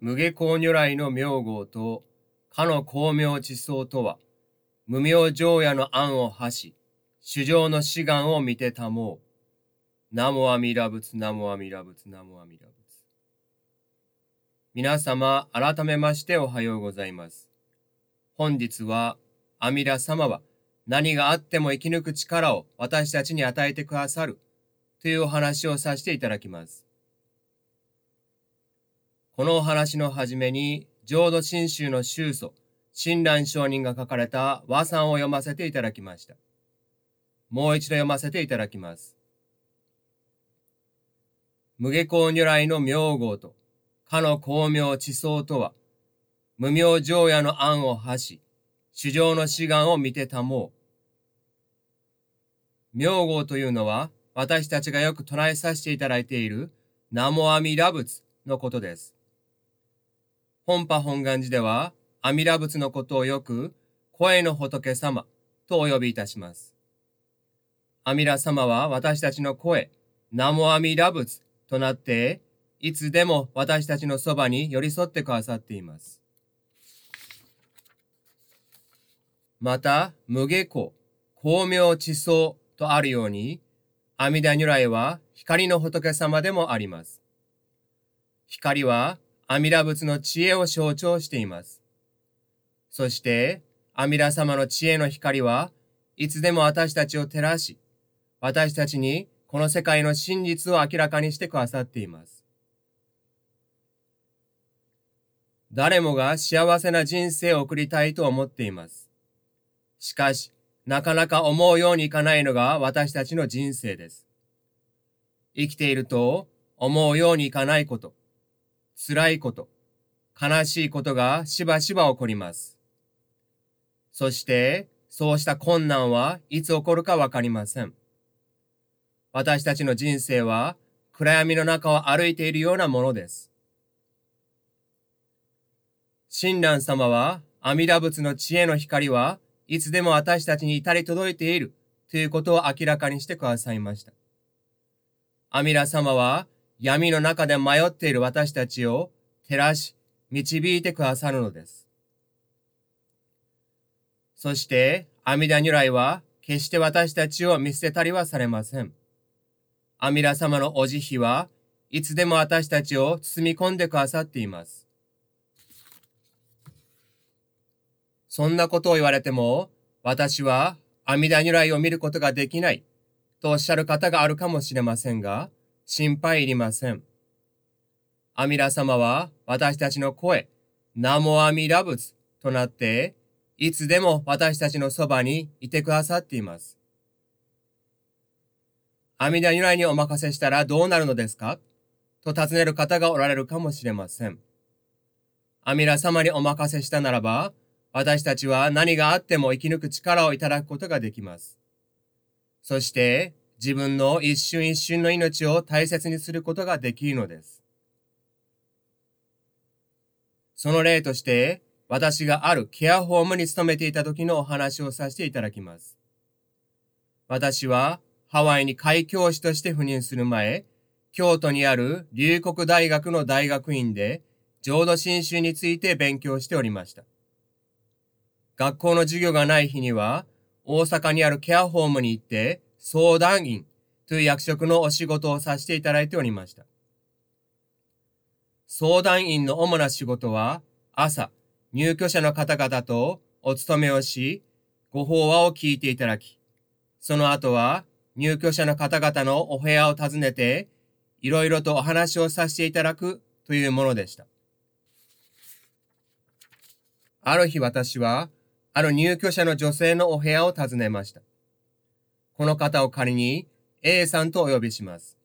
無下校如来の名号と、かの光明地層とは、無明上夜の案を発し、主上の志願を見てたもう。ナモアミラ仏、ナモアミラ仏、ナモアミラ仏。皆様、改めましておはようございます。本日は、阿弥陀様は何があっても生き抜く力を私たちに与えてくださるというお話をさせていただきます。このお話の始めに、浄土真宗の宗祖、親鸞上人が書かれた和算を読ませていただきました。もう一度読ませていただきます。無下校如来の名号と、かの光明地層とは、無明上夜の案を発し、主上の志願を見てたもう。名号というのは、私たちがよく唱えさせていただいている、南無阿弥陀仏のことです。本波本願寺では、阿弥陀仏のことをよく、声の仏様とお呼びいたします。阿弥陀様は私たちの声、南無阿弥陀仏となって、いつでも私たちのそばに寄り添ってくださっています。また、無下庫、光明地層とあるように、阿弥陀如来は光の仏様でもあります。光は阿弥陀仏の知恵を象徴しています。そして、阿弥陀様の知恵の光はいつでも私たちを照らし、私たちにこの世界の真実を明らかにしてくださっています。誰もが幸せな人生を送りたいと思っています。しかし、なかなか思うようにいかないのが私たちの人生です。生きていると思うようにいかないこと、辛いこと、悲しいことがしばしば起こります。そして、そうした困難はいつ起こるかわかりません。私たちの人生は暗闇の中を歩いているようなものです。親鸞様は阿弥陀仏の知恵の光はいつでも私たちに至り届いているということを明らかにしてくださいました。阿弥陀様は闇の中で迷っている私たちを照らし、導いてくださるのです。そして、阿弥陀如来は決して私たちを見捨てたりはされません。阿弥陀様のお慈悲はいつでも私たちを包み込んでくださっています。そんなことを言われても、私は阿弥陀如来を見ることができないとおっしゃる方があるかもしれませんが、心配いりません。阿弥陀様は私たちの声、南無阿弥陀仏となって、いつでも私たちのそばにいてくださっています。阿弥陀如来にお任せしたらどうなるのですか？と尋ねる方がおられるかもしれません。阿弥陀様にお任せしたならば、私たちは何があっても生き抜く力をいただくことができます。そして自分の一瞬一瞬の命を大切にすることができるのです。その例として、私があるケアホームに勤めていた時のお話をさせていただきます。私はハワイに海教師として赴任する前、京都にある龍谷大学の大学院で浄土真宗について勉強しておりました。学校の授業がない日には、大阪にあるケアホームに行って、相談員という役職のお仕事をさせていただいておりました。相談員の主な仕事は、朝、入居者の方々とお勤めをし、ご法話を聞いていただき、その後は入居者の方々のお部屋を訪ねて、いろいろとお話をさせていただくというものでした。ある日私は、ある入居者の女性のお部屋を訪ねました。この方を仮に A さんとお呼びします。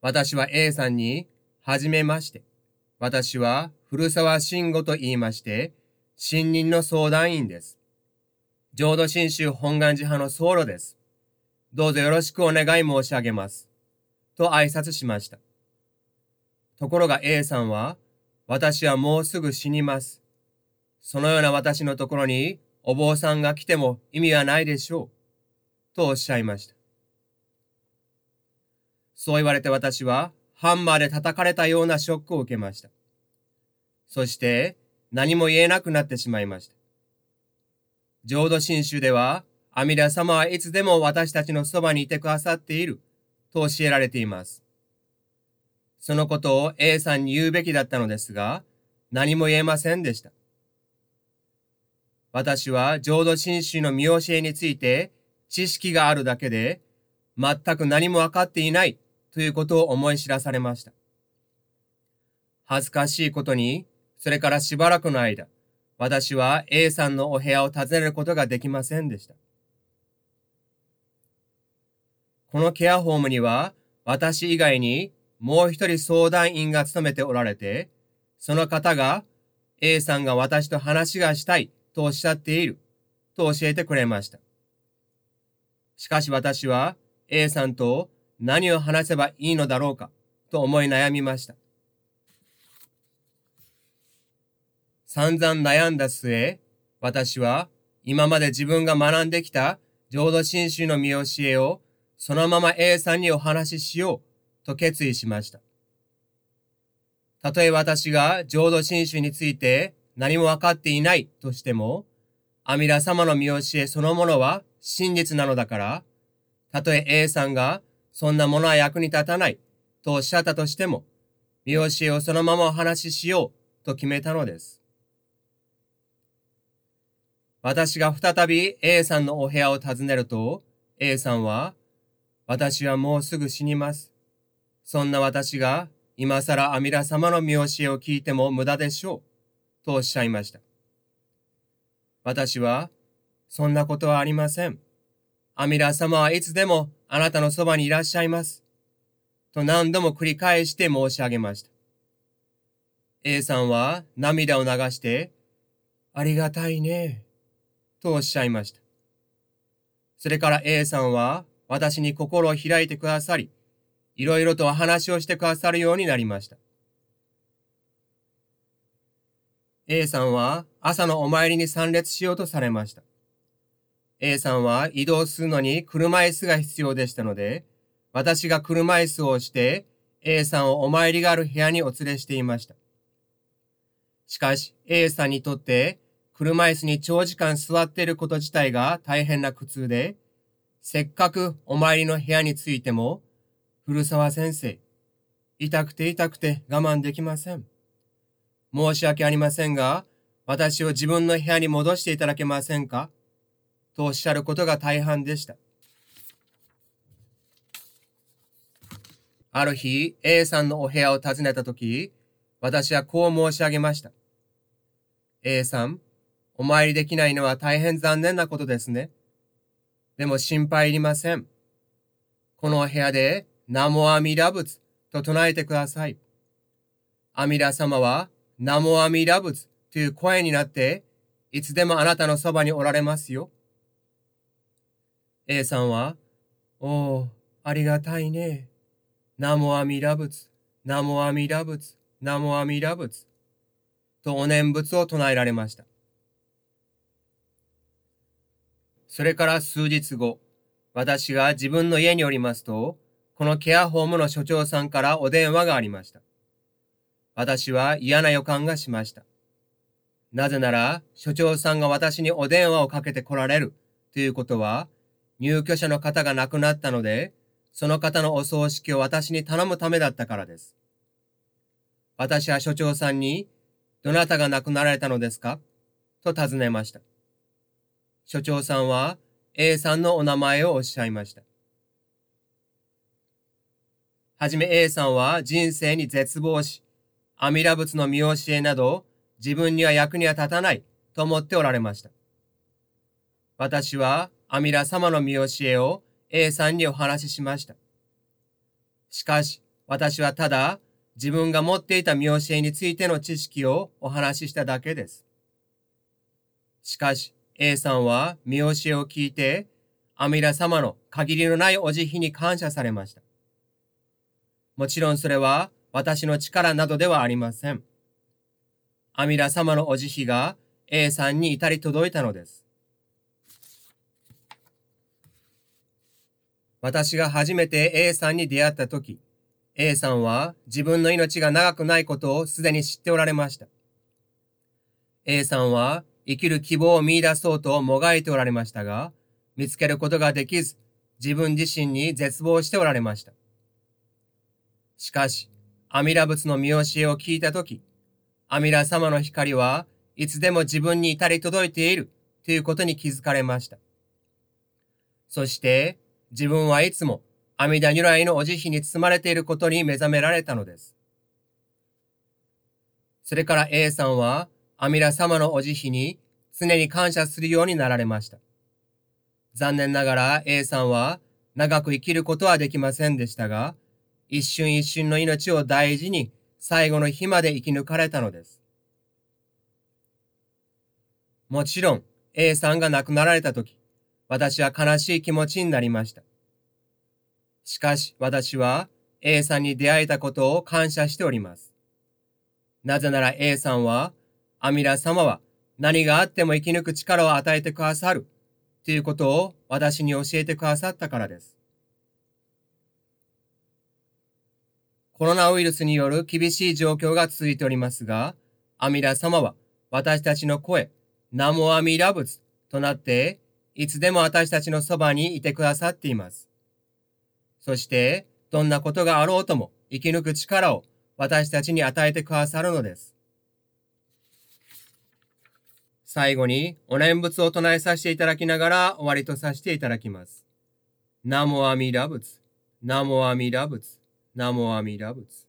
私は A さんに、はじめまして。私は古沢慎吾と言いまして、新任の相談員です。浄土真宗本願寺派の僧侶です。どうぞよろしくお願い申し上げます。と挨拶しました。ところが A さんは、私はもうすぐ死にます。そのような私のところにお坊さんが来ても意味はないでしょう。とおっしゃいました。そう言われて私はハンマーで叩かれたようなショックを受けました。そして何も言えなくなってしまいました。浄土真宗では、阿弥陀様はいつでも私たちのそばにいてくださっていると教えられています。そのことを A さんに言うべきだったのですが、何も言えませんでした。私は浄土真宗の見教えについて知識があるだけで、全く何も分かっていないということを思い知らされました。恥ずかしいことに、それからしばらくの間、私は A さんのお部屋を訪ねることができませんでした。このケアホームには、私以外にもう一人相談員が勤めておられて、その方が A さんが私と話がしたいとおっしゃっていると教えてくれました。しかし私は A さんと何を話せばいいのだろうかと思い悩みました。散々悩んだ末、私は今まで自分が学んできた浄土真宗の見教えをそのまま A さんにお話ししようと決意しました。たとえ私が浄土真宗について何も分かっていないとしても、阿弥陀様の見教えそのものは真実なのだから、たとえ A さんがそんなものは役に立たないとおっしゃったとしても、見教えをそのままお話ししようと決めたのです。私が再び A さんのお部屋を訪ねると、A さんは、私はもうすぐ死にます。そんな私が今更阿弥陀様の見教えを聞いても無駄でしょう。とおっしゃいました。私は、そんなことはありません。阿弥陀様はいつでもあなたのそばにいらっしゃいます。と何度も繰り返して申し上げました。A さんは涙を流して、ありがたいね。とおっしゃいました。それから A さんは私に心を開いてくださり、いろいろと話をしてくださるようになりました。A さんは朝のお参りに参列しようとされました。A さんは移動するのに車椅子が必要でしたので、私が車椅子をして A さんをお参りがある部屋にお連れしていました。しかし A さんにとって車椅子に長時間座っていること自体が大変な苦痛で、せっかくお参りの部屋に着いても、古沢先生、痛くて痛くて我慢できません。申し訳ありませんが、私を自分の部屋に戻していただけませんか？とおっしゃることが大半でした。ある日、A さんのお部屋を訪ねたとき、私はこう申し上げました。A さん、お参りできないのは大変残念なことですね。でも心配いりません。このお部屋で、ナモアミラ仏と唱えてください。阿弥陀様は、ナモアミラ仏という声になって、いつでもあなたのそばにおられますよ。A さんは、おお、ありがたいね。ナモアミラ仏、ナモアミラ仏、ナモアミラ仏。とお念仏を唱えられました。それから数日後、私が自分の家におりますと、このケアホームの所長さんからお電話がありました。私は嫌な予感がしました。なぜなら、所長さんが私にお電話をかけて来られるということは、入居者の方が亡くなったので、その方のお葬式を私に頼むためだったからです。私は所長さんに、どなたが亡くなられたのですか？と尋ねました。所長さんは A さんのお名前をおっしゃいました。はじめ A さんは人生に絶望し、阿弥陀仏の見教えなど自分には役には立たないと思っておられました。私は阿弥陀様の見教えを A さんにお話ししました。しかし私はただ自分が持っていた見教えについての知識をお話ししただけです。しかし A さんは見教えを聞いて、阿弥陀様の限りのないお慈悲に感謝されました。もちろんそれは私の力などではありません。阿弥陀様のお慈悲が A さんに至り届いたのです。私が初めて A さんに出会った時、A さんは自分の命が長くないことをすでに知っておられました。A さんは生きる希望を見出そうともがいておられましたが、見つけることができず、自分自身に絶望しておられました。しかし、アミラ仏の見教えを聞いたとき、アミラ様の光はいつでも自分に至り届いているということに気づかれました。そして、自分はいつも阿弥陀如来のお慈悲に包まれていることに目覚められたのです。それから A さんは阿弥陀様のお慈悲に常に感謝するようになられました。残念ながら A さんは長く生きることはできませんでしたが、一瞬一瞬の命を大事に最後の日まで生き抜かれたのです。もちろん A さんが亡くなられた時、私は悲しい気持ちになりました。しかし私は A さんに出会えたことを感謝しております。なぜなら A さんは、アミラ様は何があっても生き抜く力を与えてくださるということを私に教えてくださったからです。コロナウイルスによる厳しい状況が続いておりますが、アミラ様は私たちの声、ナモアミラ仏となって、いつでも私たちのそばにいてくださっています。そして、どんなことがあろうとも生き抜く力を私たちに与えてくださるのです。最後にお念仏を唱えさせていただきながら終わりとさせていただきます。ナモアミラ仏、ナモアミラ仏、ナモアミラ仏。